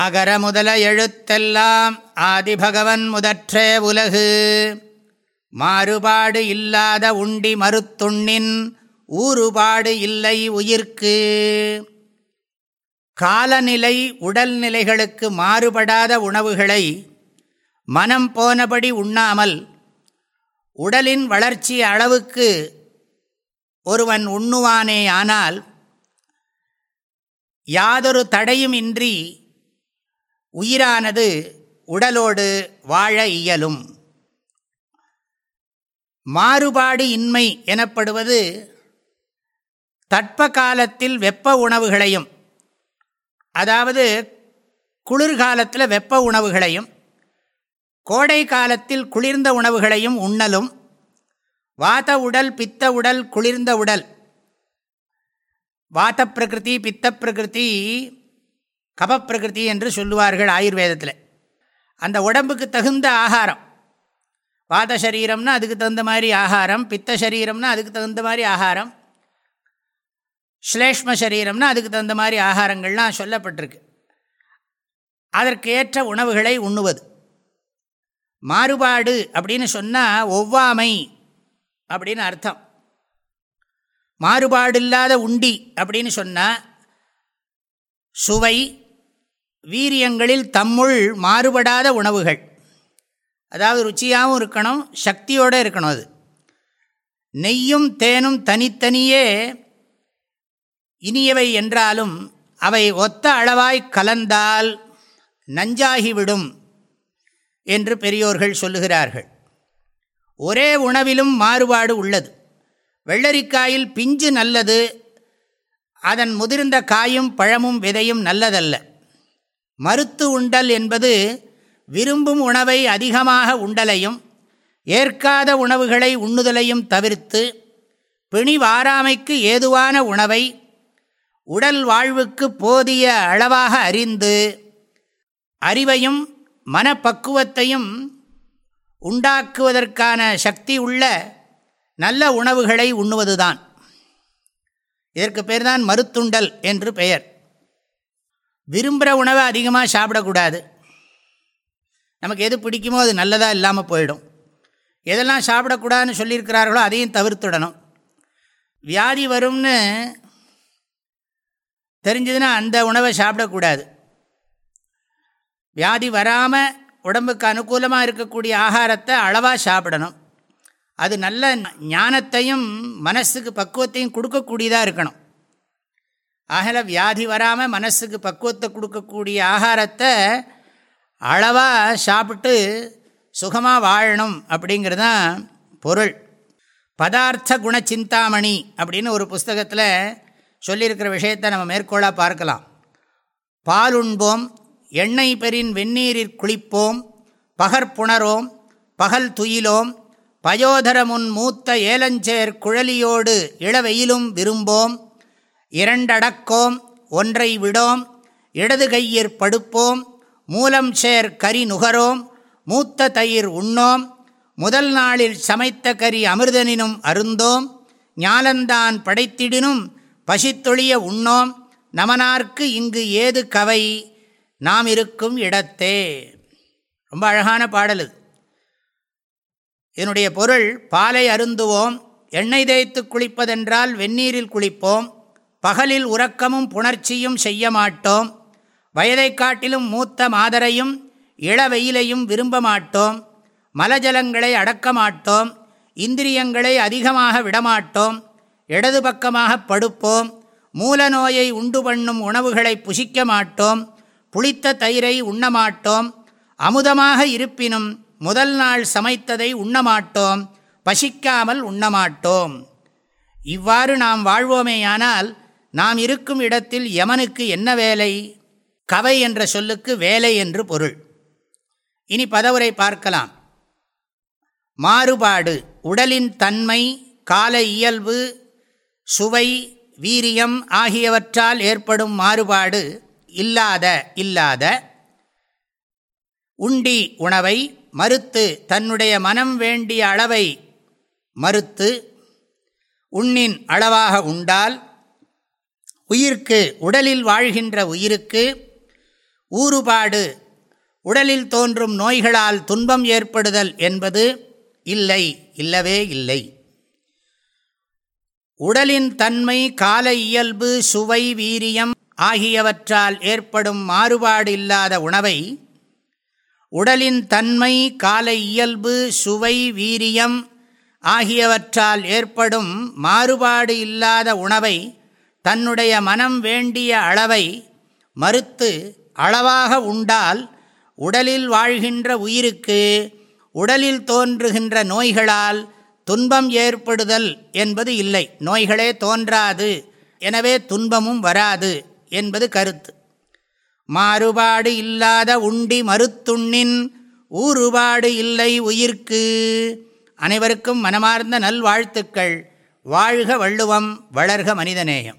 அகர முதல எழுத்தெல்லாம் ஆதிபகவன் முதற்றே உலகு. மாறுபாடு இல்லாத உண்டி மறுத்துண்ணின் ஊறுபாடு இல்லை உயிர்க்கு. காலநிலை உடல்நிலைகளுக்கு மாறுபடாத உணவுகளை மனம் போனபடி உண்ணாமல் உடலின் வளர்ச்சி அளவுக்கு ஒருவன் உண்ணுவானே ஆனால் யாதொரு தடையும் இன்றி உயிரானது உடலோடு வாழ இயலும். மாறுபாடு இன்மை எனப்படுவது தட்ப காலத்தில் வெப்ப உணவுகளையும் அதாவது குளிர்காலத்தில் வெப்ப உணவுகளையும் கோடை காலத்தில் குளிர்ந்த உணவுகளையும் உண்ணலும் வாத உடல் பித்த உடல் குளிர்ந்த உடல் வாத பிரகிருதி பித்த பிரகிருதி கபப்பிரகிருதி என்று சொல்லுவார்கள் ஆயுர்வேதத்தில். அந்த உடம்புக்கு தகுந்த ஆகாரம். வாத சரீரம்னா அதுக்கு தகுந்த மாதிரி ஆகாரம் பித்த சரீரம்னா அதுக்கு தகுந்த மாதிரி ஆகாரம் ஸ்லேஷ்ம சரீரம்னா அதுக்கு தகுந்த மாதிரி ஆகாரங்கள்லாம் சொல்லப்பட்டிருக்கு. அதற்கு ஏற்ற உணவுகளை உண்ணுவது. மாறுபாடு அப்படின்னு சொன்னால் ஒவ்வாமை அப்படின்னு அர்த்தம். மாறுபாடு இல்லாத உண்டி அப்படின்னு சொன்னால் சுவை வீரியங்களில் தம்முள் மாறுபடாத உணவுகள். அதாவது ருச்சியாகவும் இருக்கணும் சக்தியோடு இருக்கணும் அது. நெய்யும் தேனும் தனித்தனியே இனியவை என்றாலும் அவை ஒத்த அளவாய் கலந்தால் நஞ்சாகிவிடும் என்று பெரியோர்கள் சொல்லுகிறார்கள். ஒரே உணவிலும் மாறுபாடு உள்ளது. வெள்ளரிக்காயில் பிஞ்சு நல்லது அதன் முதிர்ந்த காயும் பழமும் விதையும் நல்லதல்ல. மறுத்து உண்டல் என்பது விரும்பும் உணவை அதிகமாக உண்டலையும் ஏற்காத உணவுகளை உண்ணுதலையும் தவிர்த்து பிணி வாராமைக்கு ஏதுவான உணவை உடல் வாழ்வுக்கு போதிய அளவாக அறிந்து அறிவையும் மனப்பக்குவத்தையும் உண்டாக்குவதற்கான சக்தி உள்ள நல்ல உணவுகளை உண்ணுவதுதான். இதற்கு பேர் தான் மருத்துண்டல் என்று பெயர். விரும்புகிற உணவை அதிகமாக சாப்பிடக்கூடாது. நமக்கு எது பிடிக்குமோ அது நல்லதாக இல்லாமல் போயிடும். எதெல்லாம் சாப்பிடக்கூடாதுன்னு சொல்லியிருக்கிறார்களோ அதையும் தவிர்த்துடணும். வியாதி வரும்னு தெரிஞ்சதுன்னா அந்த உணவை சாப்பிடக்கூடாது. வியாதி வராமல் உடம்புக்கு அனுகூலமாக இருக்கக்கூடிய ஆகாரத்தை அளவாக சாப்பிடணும். அது நல்ல ஞானத்தையும் மனசுக்கு பக்குவத்தையும் கொடுக்கக்கூடியதாக இருக்கணும். ஆகல வியாதி வராமல் மனசுக்கு பக்குவத்தை கொடுக்கக்கூடிய ஆகாரத்தை அளவாக சாப்பிட்டு சுகமாக வாழணும் அப்படிங்கிறது தான் பொருள். பதார்த்த குண சிந்தாமணி அப்படின்னு ஒரு புஸ்தகத்தில் சொல்லியிருக்கிற விஷயத்தை நம்ம மேற்கோளாக பார்க்கலாம். பால் உண்போம் எண்ணெய் பெறின் வெந்நீரில் குளிப்போம் பகற்புணரோம் பகல் துயிலோம் பயோதரமுன் மூத்த ஏலஞ்சேர் குழலியோடு இளவெயிலும் விரும்போம் இரண்டடக்கோம் ஒன்றை விடோம் இடது கையிற் படுப்போம் மூலம் சேர் கரி நுகரோம் மூத்த தயிர் உண்ணோம் முதல் நாளில் சமைத்த கறி அமிர்தனினும் அருந்தோம் ஞாலந்தான் படைத்திடினும் பசித்தொழிய உண்ணோம் நமனார்க்கு இங்கு ஏது கவை? நாம் இருக்கும் இடத்தே. ரொம்ப அழகான பாடல் இது. இதனுடைய பொருள் பாலை அருந்துவோம் எண்ணெய் தேய்த்து குளிப்பதென்றால் வெந்நீரில் குளிப்போம் பகலில் உறக்கமும் புணர்ச்சியும் செய்ய மாட்டோம். வயதை காட்டிலும் மூத்த மாதரையும் இளவெயிலையும் விரும்ப மாட்டோம். மலஜலங்களை அடக்க மாட்டோம். இந்திரியங்களை அதிகமாக விடமாட்டோம் இடது பக்கமாக படுப்போம். மூல நோயை உண்டு பண்ணும் உணவுகளை புசிக்க மாட்டோம். புளித்த தயிரை உண்ணமாட்டோம் அமுதமாக இருப்பினும் முதல் நாள் சமைத்ததை உண்ணமாட்டோம் பசிக்காமல் உண்ணமாட்டோம் இவ்வாறு நாம் வாழ்வோமேயானால் நாம் இருக்கும் இடத்தில் யமனுக்கு என்ன வேலை? கவை என்ற சொல்லுக்கு வேலை என்று பொருள். இனி பதவுரை பார்க்கலாம். மாறுபாடு உடலின் தன்மை கால இயல்பு சுவை வீரியம் ஆகியவற்றால் ஏற்படும் மாறுபாடு இல்லாத இல்லாத. உண்டி உணவை மறுத்து தன்னுடைய மனம் வேண்டிய அளவை மறுத்து உண்ணின் அளவாக உண்டால் உயிர்க்கு உடலில் வாழ்கின்ற உயிருக்கு ஊறுபாடு. உடலில் தோன்றும் நோய்களால் துன்பம் ஏற்படுதல் என்பது இல்லை இல்லவே இல்லை. உடலின் தன்மை கால இயல்பு சுவை வீரியம் ஆகியவற்றால் ஏற்படும் மாறுபாடு இல்லாத உணவை உடலின் தன்மை கால இயல்பு சுவை வீரியம் ஆகியவற்றால் ஏற்படும் மாறுபாடு இல்லாத உணவை தன்னுடைய மனம் வேண்டிய அளவை மறுத்து அளவாக உண்டால் உடலில் வாழ்கின்ற உயிருக்கு உடலில் தோன்றுகின்ற நோய்களால் துன்பம் ஏற்படுதல் என்பது இல்லை. நோய்களே தோன்றாது. எனவே துன்பமும் வராது என்பது கருத்து. மாறுபாடு இல்லாத உண்டி மறுத்துண்ணின் ஊறுபாடு இல்லை உயிர்க்கு. அனைவருக்கும் மனமார்ந்த நல்வாழ்த்துக்கள். வாழ்க வள்ளுவம் வளர்க மனிதநேயம்.